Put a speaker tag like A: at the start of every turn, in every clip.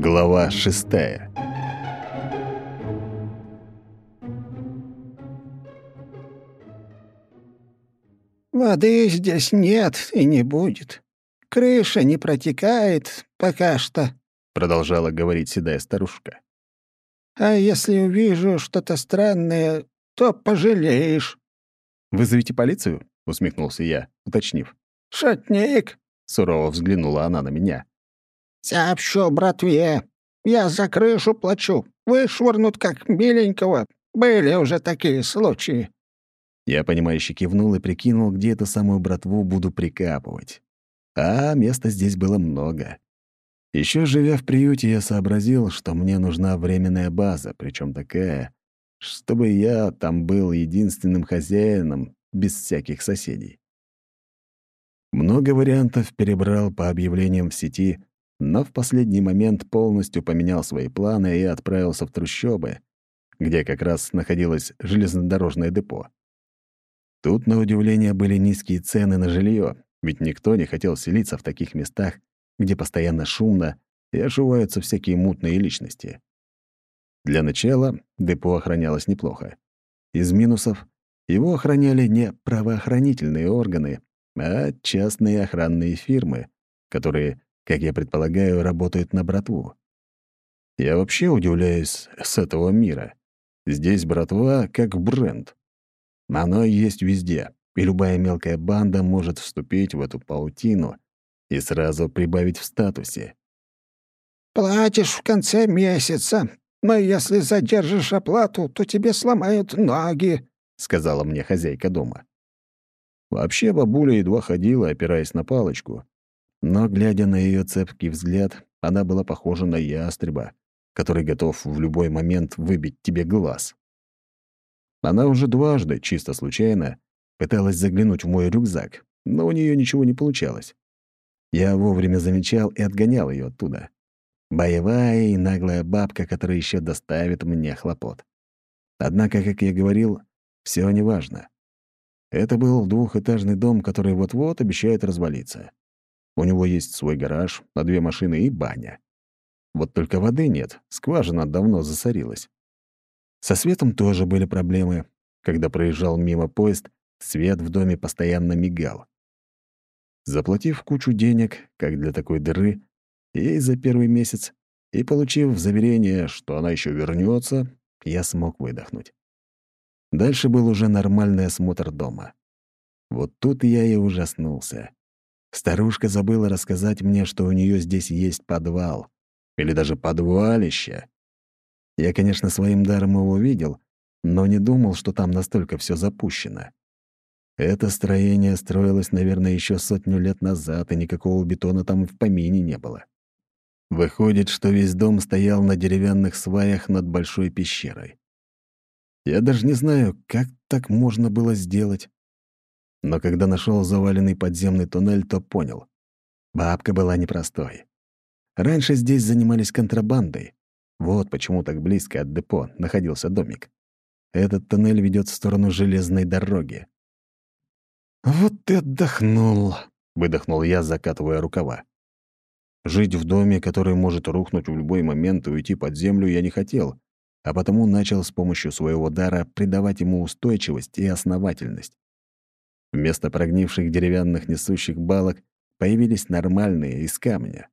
A: Глава шестая
B: «Воды здесь нет и не будет. Крыша не протекает пока что», — продолжала говорить седая старушка. «А если увижу что-то странное, то пожалеешь».
A: «Вызовите полицию?» — усмехнулся я, уточнив.
B: «Шутник!»
A: — сурово взглянула она на меня.
B: «Сообщу братве. Я за крышу плачу. Вышвырнут как миленького. Были уже такие случаи».
A: Я, понимающе кивнул и прикинул, где эту самую братву буду прикапывать. А места здесь было много. Еще живя в приюте, я сообразил, что мне нужна временная база, причем такая, чтобы я там был единственным хозяином, без всяких соседей. Много вариантов перебрал по объявлениям в сети, но в последний момент полностью поменял свои планы и отправился в трущобы, где как раз находилось железнодорожное депо. Тут, на удивление, были низкие цены на жилье, ведь никто не хотел селиться в таких местах, где постоянно шумно и ошиваются всякие мутные личности. Для начала депо охранялось неплохо. Из минусов его охраняли не правоохранительные органы, а частные охранные фирмы, которые, как я предполагаю, работают на братву. Я вообще удивляюсь с этого мира. Здесь братва как бренд. Оно есть везде, и любая мелкая банда может вступить в эту паутину и сразу прибавить в статусе.
B: «Платишь в конце месяца, но если задержишь оплату, то тебе сломают ноги», — сказала мне хозяйка дома.
A: Вообще бабуля едва ходила, опираясь на палочку. Но, глядя на ее цепкий взгляд, она была похожа на ястреба, который готов в любой момент выбить тебе глаз. Она уже дважды, чисто случайно, пыталась заглянуть в мой рюкзак, но у нее ничего не получалось. Я вовремя замечал и отгонял ее оттуда. Боевая и наглая бабка, которая еще доставит мне хлопот. Однако, как я говорил, все неважно. Это был двухэтажный дом, который вот-вот обещает развалиться. У него есть свой гараж, на две машины и баня. Вот только воды нет, скважина давно засорилась. Со светом тоже были проблемы. Когда проезжал мимо поезд, свет в доме постоянно мигал. Заплатив кучу денег, как для такой дыры, ей за первый месяц, и получив заверение, что она еще вернется, я смог выдохнуть. Дальше был уже нормальный осмотр дома. Вот тут я и ужаснулся. Старушка забыла рассказать мне, что у нее здесь есть подвал. Или даже подвалище. Я, конечно, своим даром его видел, но не думал, что там настолько все запущено. Это строение строилось, наверное, еще сотню лет назад, и никакого бетона там в помине не было. Выходит, что весь дом стоял на деревянных сваях над большой пещерой. Я даже не знаю, как так можно было сделать. Но когда нашел заваленный подземный туннель, то понял. Бабка была непростой. Раньше здесь занимались контрабандой, вот почему так близко от депо находился домик. Этот тоннель ведет в сторону железной дороги. «Вот ты отдохнул», — выдохнул я, закатывая рукава. Жить в доме, который может рухнуть в любой момент и уйти под землю, я не хотел, а потому начал с помощью своего дара придавать ему устойчивость и основательность. Вместо прогнивших деревянных несущих балок появились нормальные из камня.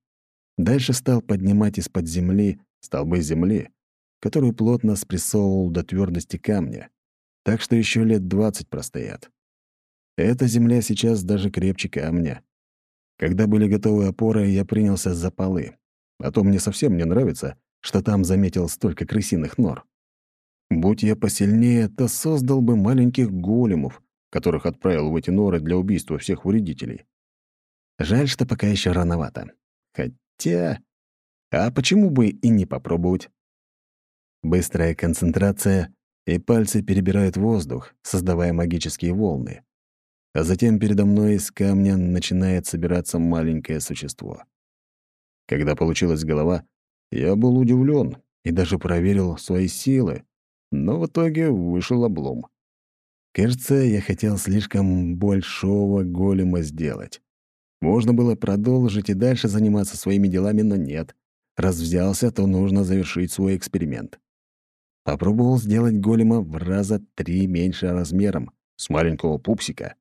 A: Дальше стал поднимать из-под земли столбы земли, которую плотно спрессовывал до твердости камня, так что еще лет двадцать простоят. Эта земля сейчас даже крепче камня. Когда были готовы опоры, я принялся за полы. А то мне совсем не нравится, что там заметил столько крысиных нор. Будь я посильнее, то создал бы маленьких големов, которых отправил в эти норы для убийства всех вредителей. Жаль, что пока еще рановато. Хотя... А почему бы и не попробовать? Быстрая концентрация, и пальцы перебирают воздух, создавая магические волны. А затем передо мной из камня начинает собираться маленькое существо. Когда получилась голова, я был удивлен и даже проверил свои силы, но в итоге вышел облом. Кажется, я хотел слишком большого голема сделать. Можно было продолжить и дальше заниматься своими делами, но нет. раз взялся, то нужно завершить свой эксперимент. Попробовал сделать голема в раза три меньше размером, с маленького пупсика.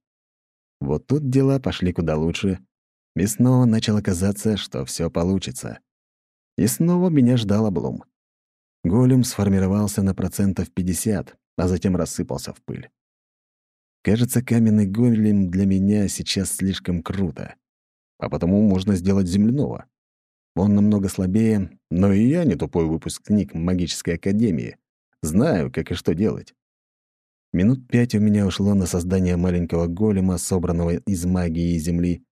A: Вот тут дела пошли куда лучше, и снова начало казаться, что все получится. И снова меня ждал облом. Голем сформировался на процентов 50, а затем рассыпался в пыль. Кажется, каменный голем для меня сейчас слишком круто. А потому можно сделать земляного. Он намного слабее, но и я не тупой выпускник магической академии. Знаю, как и что делать. Минут пять у меня ушло на создание маленького голема, собранного из магии и земли,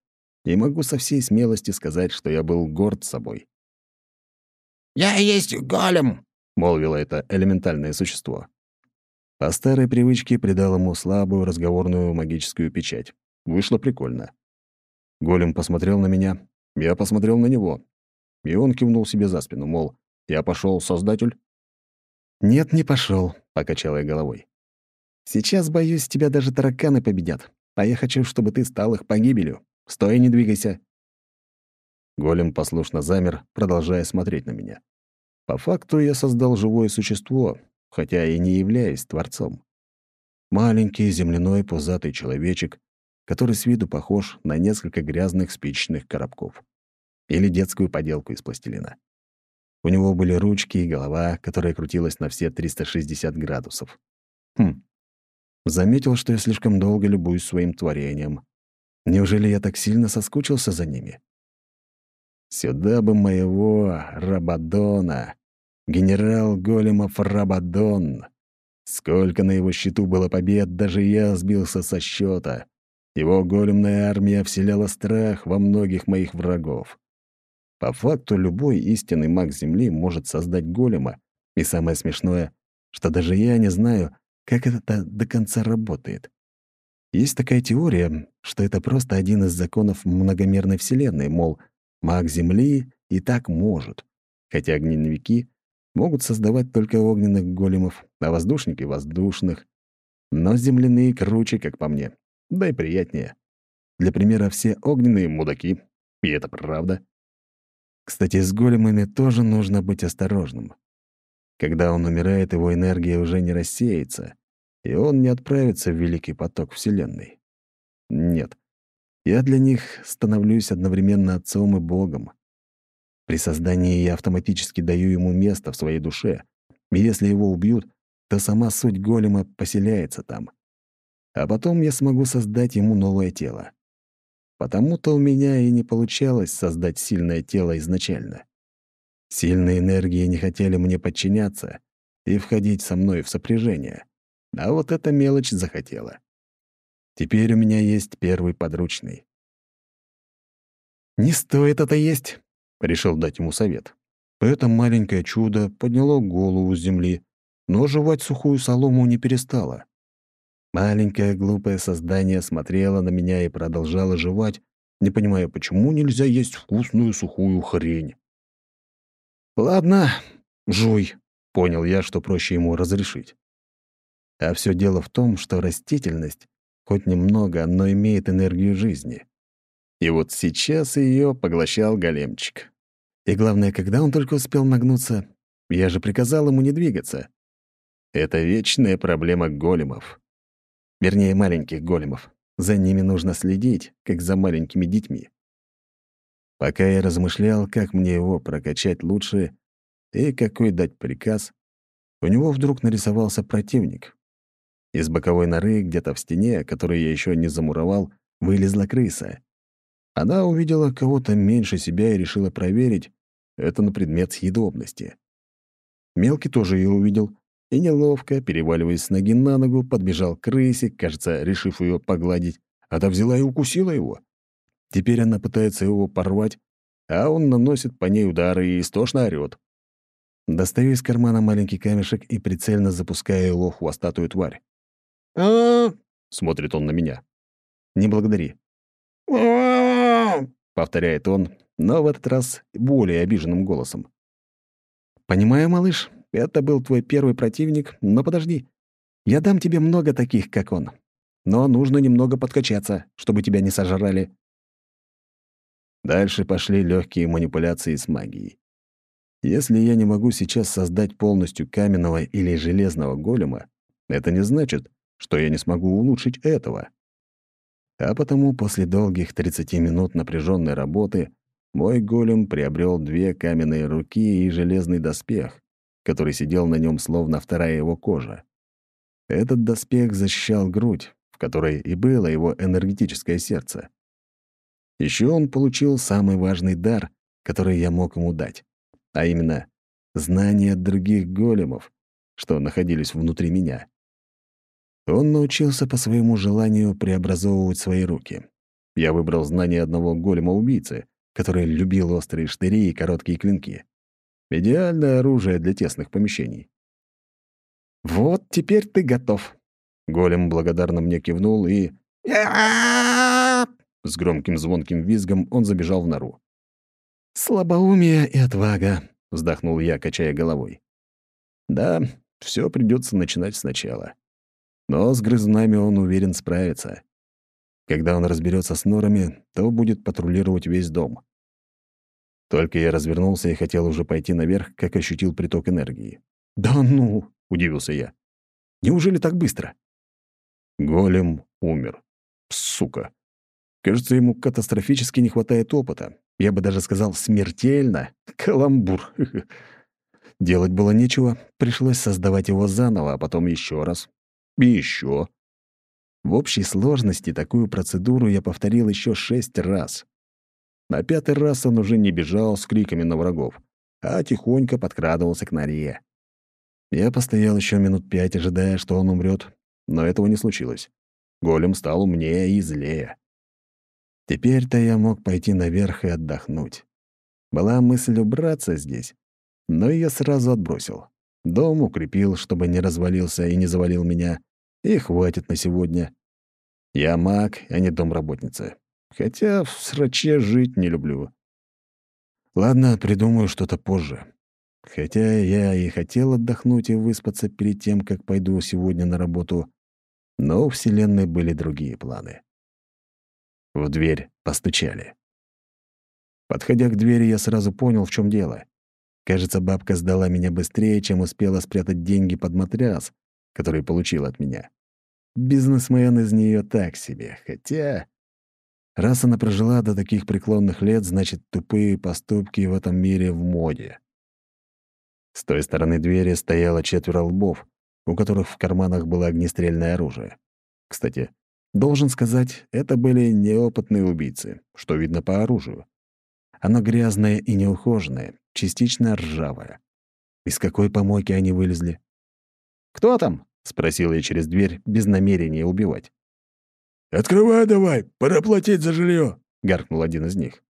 A: и могу со всей смелости сказать, что я был горд собой.
B: «Я есть голем!»
A: — молвило это элементальное существо. По старой привычке придал ему слабую разговорную магическую печать. Вышло прикольно. Голем посмотрел на меня, я посмотрел на него. И он кивнул себе за спину, мол, «Я пошел, создатель?» «Нет, не пошел, покачал я головой. «Сейчас, боюсь, тебя даже тараканы победят, а я хочу, чтобы ты стал их погибелью. Стой не двигайся». Голем послушно замер, продолжая смотреть на меня. По факту я создал живое существо, хотя и не являюсь творцом. Маленький земляной пузатый человечек, который с виду похож на несколько грязных спичечных коробков. Или детскую поделку из пластилина. У него были ручки и голова, которая крутилась на все 360 градусов. Хм. Заметил, что я слишком долго любуюсь своим творением. Неужели я так сильно соскучился за ними? Сюда бы моего Рабадона, генерал Големов Рабадон. Сколько на его счету было побед, даже я сбился со счета. Его големная армия вселяла страх во многих моих врагов. По факту любой истинный маг Земли может создать голема, и самое смешное, что даже я не знаю, как это до конца работает. Есть такая теория, что это просто один из законов многомерной Вселенной, мол, Маг Земли и так может, хотя огненники могут создавать только огненных големов, а воздушники — воздушных. Но земляные круче, как по мне, да и приятнее. Для примера, все огненные — мудаки, и это правда. Кстати, с големами тоже нужно быть осторожным. Когда он умирает, его энергия уже не рассеется, и он не отправится в великий поток Вселенной. Нет, я для них становлюсь одновременно отцом и богом. При создании я автоматически даю ему место в своей душе, и если его убьют, то сама суть голема поселяется там. А потом я смогу создать ему новое тело. Потому-то у меня и не получалось создать сильное тело изначально. Сильные энергии не хотели мне подчиняться и входить со мной в сопряжение. А вот эта мелочь захотела. Теперь у меня есть первый подручный. «Не стоит это есть», — решил дать ему совет. Это маленькое чудо подняло голову с земли, но жевать сухую солому не перестало. Маленькое глупое создание смотрело на меня и продолжало жевать, не понимая, почему нельзя есть вкусную сухую хрень. «Ладно, жуй», — понял я, что проще ему разрешить. А все дело в том, что растительность Хоть немного, но имеет энергию жизни. И вот сейчас ее поглощал големчик. И главное, когда он только успел нагнуться, я же приказал ему не двигаться. Это вечная проблема големов. Вернее, маленьких големов. За ними нужно следить, как за маленькими детьми. Пока я размышлял, как мне его прокачать лучше и какой дать приказ, у него вдруг нарисовался противник, из боковой норы, где-то в стене, которую я еще не замуровал, вылезла крыса. Она увидела кого-то меньше себя и решила проверить это на предмет съедобности. Мелкий тоже ее увидел и, неловко, переваливаясь с ноги на ногу, подбежал к крысе, кажется, решив ее погладить, а та взяла и укусила его. Теперь она пытается его порвать, а он наносит по ней удары и истошно орёт. Достаю из кармана маленький камешек и прицельно запускаю его хвостатую тварь
B: а
A: смотрит он на меня. «Не благодари». Повторяет он, но в этот раз более обиженным голосом. «Понимаю, малыш, это был твой первый противник, но подожди. Я дам тебе много таких, как он. Но нужно немного подкачаться, чтобы тебя не сожрали». Дальше пошли легкие манипуляции с магией. Если я не могу сейчас создать полностью каменного или железного голема, это не значит, что я не смогу улучшить этого. А потому после долгих 30 минут напряженной работы мой голем приобрел две каменные руки и железный доспех, который сидел на нем словно вторая его кожа. Этот доспех защищал грудь, в которой и было его энергетическое сердце. Еще он получил самый важный дар, который я мог ему дать а именно знания других големов, что находились внутри меня. Он научился по своему желанию преобразовывать свои руки. Я выбрал знание одного голема-убийцы, который любил острые штыри и короткие клинки. Идеальное оружие для тесных помещений. «Вот теперь ты готов». Голем благодарно мне кивнул и... С громким звонким визгом он забежал в нору. «Слабоумие и отвага», — вздохнул я, качая головой. «Да, все придется начинать сначала. Но с грызунами он уверен справится. Когда он разберется с норами, то будет патрулировать весь дом». Только я развернулся и хотел уже пойти наверх, как ощутил приток энергии. «Да ну!» — удивился я. «Неужели так быстро?» Голем умер. Сука. Кажется, ему катастрофически не хватает опыта. Я бы даже сказал, смертельно. Каламбур. Делать было нечего, пришлось создавать его заново, а потом еще раз. И еще. В общей сложности такую процедуру я повторил еще шесть раз. На пятый раз он уже не бежал с криками на врагов, а тихонько подкрадывался к норе. Я постоял еще минут пять, ожидая, что он умрет, но этого не случилось. Голем стал умнее и злее. Теперь-то я мог пойти наверх и отдохнуть. Была мысль убраться здесь, но ее сразу отбросил. Дом укрепил, чтобы не развалился и не завалил меня, и хватит на сегодня. Я маг, а не домработница. Хотя в сраче жить не люблю. Ладно, придумаю что-то позже. Хотя я и хотел отдохнуть и выспаться перед тем, как пойду сегодня на работу, но у Вселенной были другие планы. В дверь постучали. Подходя к двери, я сразу понял, в чем дело. Кажется, бабка сдала меня быстрее, чем успела спрятать деньги под матрас, который получил от меня. Бизнесмен из нее так себе, хотя... Раз она прожила до таких преклонных лет, значит, тупые поступки в этом мире в моде. С той стороны двери стояло четверо лбов, у которых в карманах было огнестрельное оружие. Кстати, Должен сказать, это были неопытные убийцы, что видно по оружию. Оно грязное и неухоженное, частично ржавое. Из какой помойки они вылезли? «Кто там?» — спросил я через дверь, без намерения убивать.
C: «Открывай давай, пора платить за жилье, гаркнул один из них.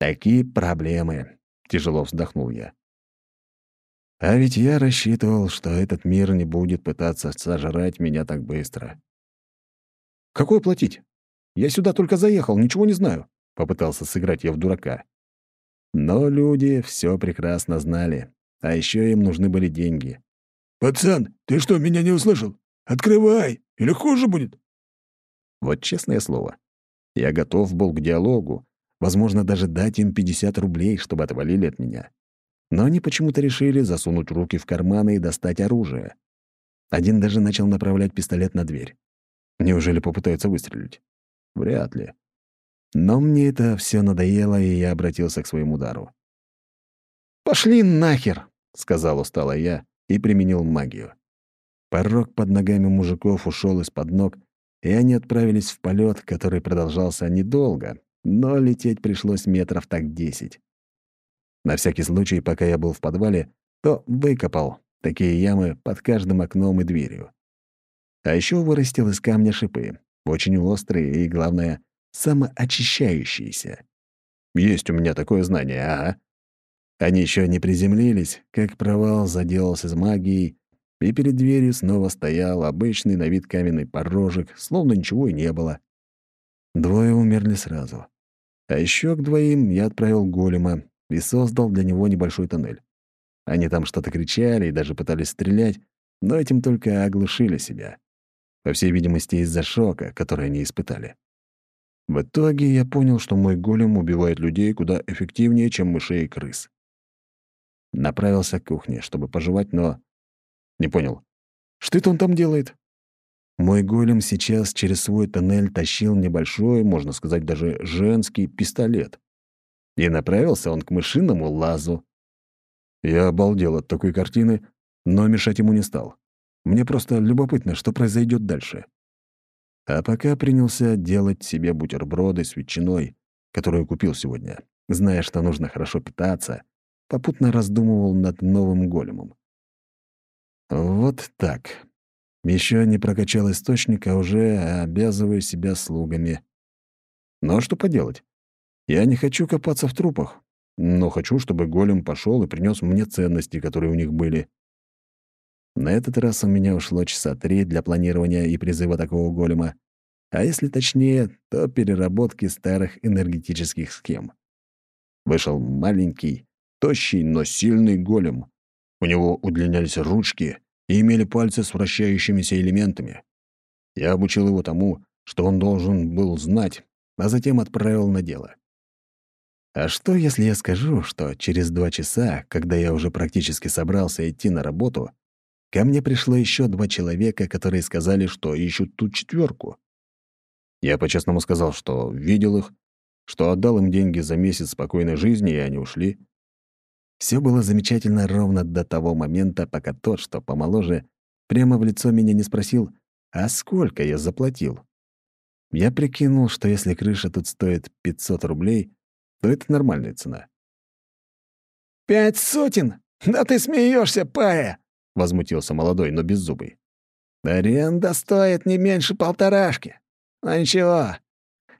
A: «Такие проблемы», — тяжело вздохнул я. А ведь я рассчитывал, что этот мир не будет пытаться сожрать меня так быстро.
B: «Какой платить? Я сюда только заехал, ничего не знаю», — попытался сыграть я в дурака.
A: Но люди все прекрасно знали, а еще им нужны были деньги.
C: «Пацан, ты что, меня не услышал? Открывай, или хуже будет?»
A: Вот честное слово, я готов был к диалогу, возможно, даже дать им 50 рублей, чтобы отвалили от меня. Но они почему-то решили засунуть руки в карманы и достать оружие. Один даже начал направлять пистолет на дверь. Неужели попытаются выстрелить? Вряд ли. Но мне это все надоело, и я обратился к своему удару.
B: «Пошли нахер!» — сказал
A: устало я и применил магию. Порог под ногами мужиков ушел из-под ног, и они отправились в полет, который продолжался недолго, но лететь пришлось метров так десять. На всякий случай, пока я был в подвале, то выкопал такие ямы под каждым окном и дверью. А еще вырастил из камня шипы, очень острые и, главное, самоочищающиеся. Есть у меня такое знание, ага. Они еще не приземлились, как провал заделался с магией, и перед дверью снова стоял обычный на вид каменный порожек, словно ничего и не было. Двое умерли сразу. А еще к двоим я отправил голема и создал для него небольшой тоннель. Они там что-то кричали и даже пытались стрелять, но этим только оглушили себя по всей видимости, из-за шока, который они испытали. В итоге я понял, что мой голем убивает людей куда эффективнее, чем мышей и крыс. Направился к кухне, чтобы пожевать, но... Не понял. Что это он там делает? Мой голем сейчас через свой тоннель тащил небольшой, можно сказать, даже женский пистолет. И направился он к мышиному лазу. Я обалдел от такой картины, но мешать ему не стал. Мне просто любопытно, что произойдет дальше. А пока принялся делать себе бутерброды с ветчиной, которую купил сегодня, зная, что нужно хорошо питаться, попутно раздумывал над новым големом. Вот так. Еще не прокачал источник, а уже обязываю себя слугами. Но что поделать? Я не хочу копаться в трупах, но хочу, чтобы голем пошел и принес мне ценности, которые у них были. На этот раз у меня ушло часа три для планирования и призыва такого голема, а если точнее, то переработки старых энергетических схем. Вышел маленький, тощий, но сильный голем. У него удлинялись ручки и имели пальцы с вращающимися элементами. Я обучил его тому, что он должен был знать, а затем отправил на дело. А что, если я скажу, что через два часа, когда я уже практически собрался идти на работу, ко мне пришло еще два человека, которые сказали, что ищут ту четверку? Я по-честному сказал, что видел их, что отдал им деньги за месяц спокойной жизни, и они ушли. Все было замечательно ровно до того момента, пока тот, что помоложе, прямо в лицо меня не спросил, а сколько я заплатил. Я прикинул, что если крыша тут стоит 500 рублей, то это нормальная цена.
B: «Пять сотен? Да ты смеешься, пая!» — возмутился молодой, но беззубый. «Аренда стоит не меньше полторашки. Ну ничего,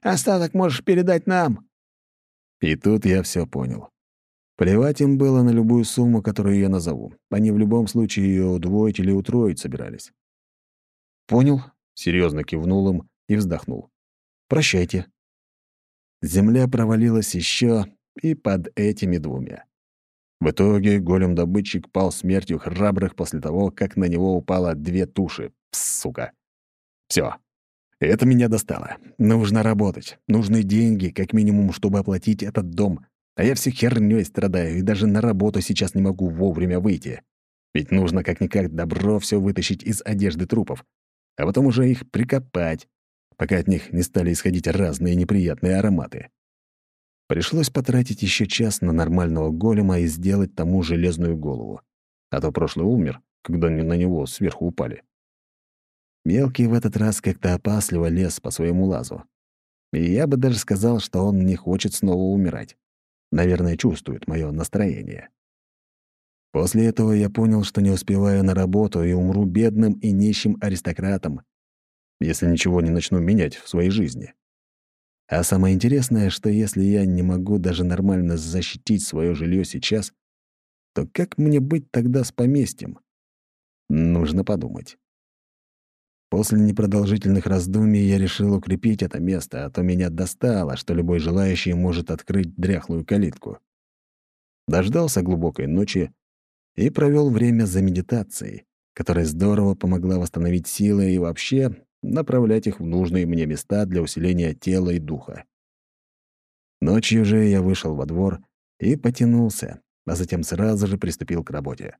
B: остаток можешь передать нам».
A: И тут я все понял. Плевать им было на любую сумму, которую я назову. Они в любом случае ее удвоить или утроить собирались. «Понял», — серьезно кивнул им и вздохнул. «Прощайте». Земля провалилась еще и под этими двумя. В итоге голем-добытчик пал смертью храбрых после того, как на него упало две туши. Пс, сука. Все. Это меня достало. Нужно работать. Нужны деньги, как минимум, чтобы оплатить этот дом. А я все хернёй страдаю и даже на работу сейчас не могу вовремя выйти. Ведь нужно как-никак добро все вытащить из одежды трупов, а потом уже их прикопать, пока от них не стали исходить разные неприятные ароматы. Пришлось потратить еще час на нормального голема и сделать тому железную голову. А то прошлый умер, когда на него сверху упали. Мелкий в этот раз как-то опасливо лез по своему лазу. И я бы даже сказал, что он не хочет снова умирать. Наверное, чувствует мое настроение. После этого я понял, что не успеваю на работу и умру бедным и нищим аристократом, если ничего не начну менять в своей жизни. А самое интересное, что если я не могу даже нормально защитить свое жилье сейчас, то как мне быть тогда с поместьем? Нужно подумать. После непродолжительных раздумий я решил укрепить это место, а то меня достало, что любой желающий может открыть дряхлую калитку. Дождался глубокой ночи и провел время за медитацией, которая здорово помогла восстановить силы и вообще направлять их в нужные мне места для усиления тела и духа. Ночью же я вышел во двор и потянулся, а затем сразу же приступил к работе.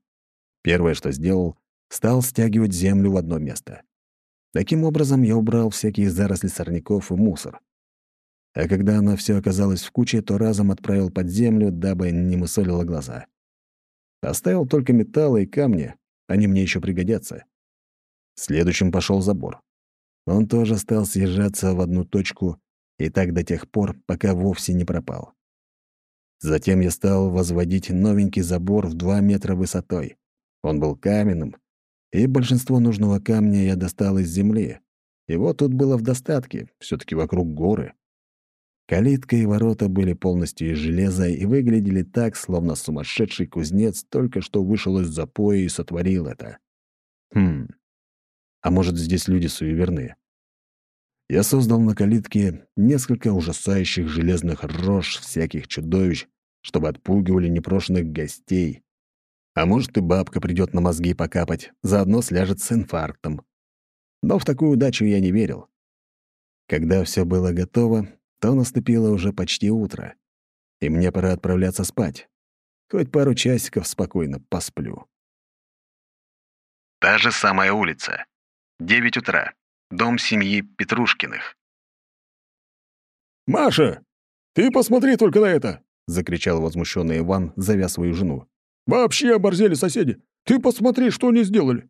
A: Первое, что сделал, стал стягивать землю в одно место. Таким образом, я убрал всякие заросли сорняков и мусор. А когда оно все оказалось в куче, то разом отправил под землю, дабы не мусолило глаза. Оставил только металлы и камни, они мне еще пригодятся. Следующим пошел забор. Он тоже стал съезжаться в одну точку, и так до тех пор, пока вовсе не пропал. Затем я стал возводить новенький забор в 2 метра высотой. Он был каменным, и большинство нужного камня я достал из земли. Его тут было в достатке, все таки вокруг горы. Калитка и ворота были полностью из железа и выглядели так, словно сумасшедший кузнец только что вышел из запоя и сотворил это. Хм, а может, здесь люди суеверные? Я создал на калитке несколько ужасающих железных рож всяких чудовищ, чтобы отпугивали непрошенных гостей. А может, и бабка придет на мозги покапать, заодно сляжет с инфарктом. Но в такую удачу я не верил. Когда все было готово, то наступило уже почти утро, и мне пора отправляться спать. Хоть пару часиков спокойно посплю. Та же самая улица. Девять утра. Дом семьи Петрушкиных.
C: «Маша, ты посмотри только на это!»
A: — закричал возмущенный Иван, зовя свою жену.
C: «Вообще оборзели соседи! Ты посмотри, что они сделали!»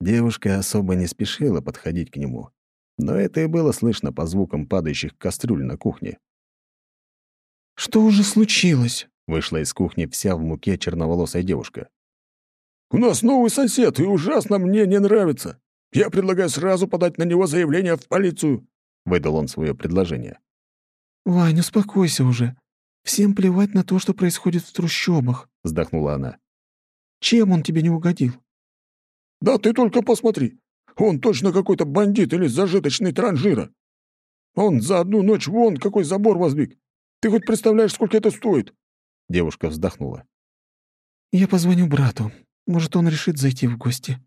A: Девушка особо не спешила подходить к нему, но это и было слышно по звукам падающих кастрюль на кухне.
B: «Что уже случилось?»
A: — вышла из кухни вся в муке черноволосая девушка.
C: «У нас новый сосед, и ужасно мне не нравится. Я предлагаю сразу подать на него заявление в полицию», — выдал он свое предложение.
B: «Вань, успокойся уже. Всем плевать на то, что происходит в трущобах», — вздохнула она. «Чем он тебе не угодил?»
C: «Да ты только посмотри. Он точно какой-то бандит или зажиточный транжира. Он за одну ночь вон какой забор воздвиг. Ты хоть представляешь, сколько это стоит?»
A: Девушка вздохнула.
B: «Я позвоню брату. Может, он решит зайти в гости».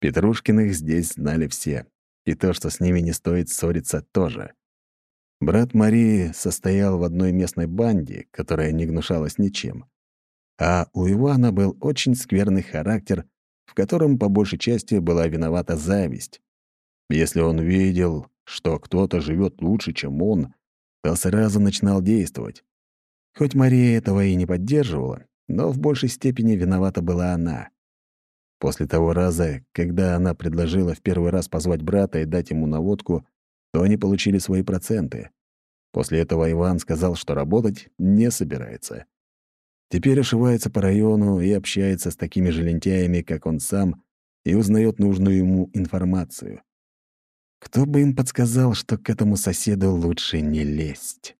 A: Петрушкиных здесь знали все. И то, что с ними не стоит ссориться, тоже. Брат Марии состоял в одной местной банде, которая не гнушалась ничем. А у Ивана был очень скверный характер, в котором по большей части была виновата зависть. Если он видел, что кто-то живет лучше, чем он, то сразу начинал действовать. Хоть Мария этого и не поддерживала, но в большей степени виновата была она. После того раза, когда она предложила в первый раз позвать брата и дать ему наводку, то они получили свои проценты. После этого Иван сказал, что работать не собирается. Теперь ошивается по району и общается с такими же лентяями, как он сам, и узнает нужную ему информацию. Кто бы им подсказал, что к этому соседу лучше не лезть?